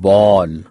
ball